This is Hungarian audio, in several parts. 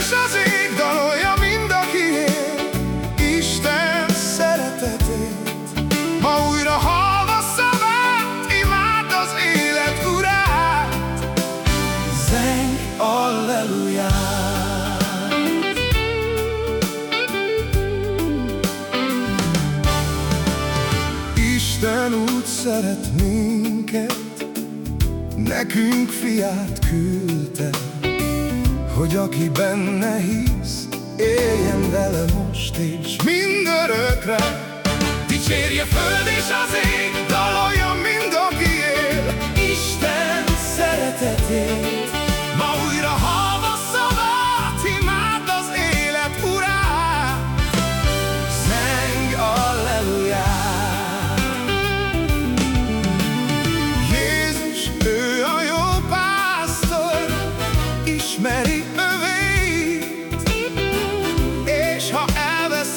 és az ég dalolja mind, aki Isten szeretetét. Ma újra hallva szavát, imád az élet urát. Zeng, alleluját Isten úgy szeret minket Nekünk fiát küldte hogy aki benne hisz, éljen vele most és mindörökre. Dicsérje föld és az ég,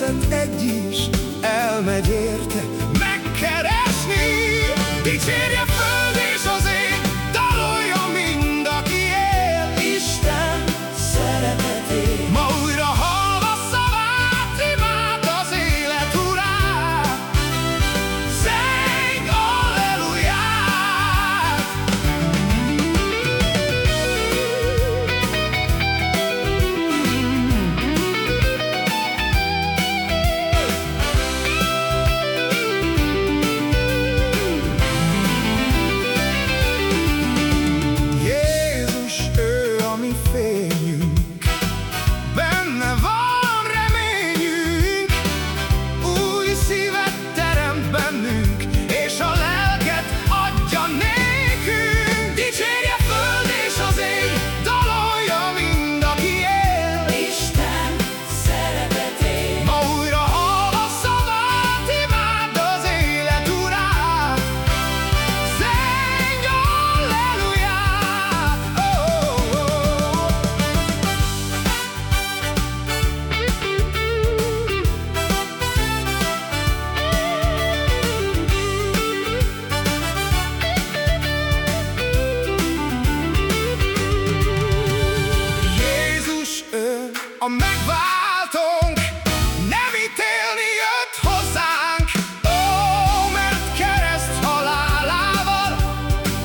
elveszett egy is, elmegy me fail you. Megváltónk nem ítélni jött hozzánk, Ó, mert kereszt halálával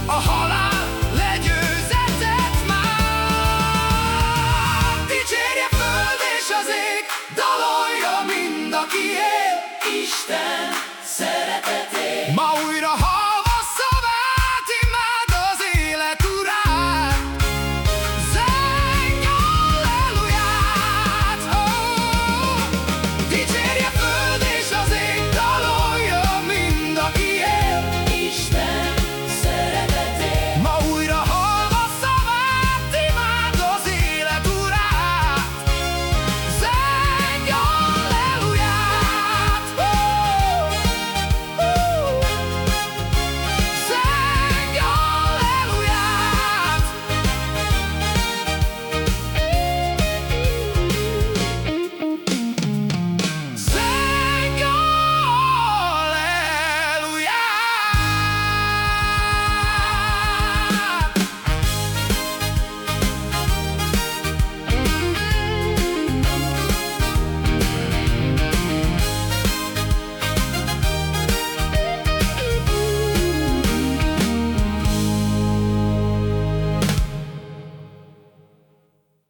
a halál legyőzetett már. Dicsérje föld és az ég, dalolja mind, aki él, Isten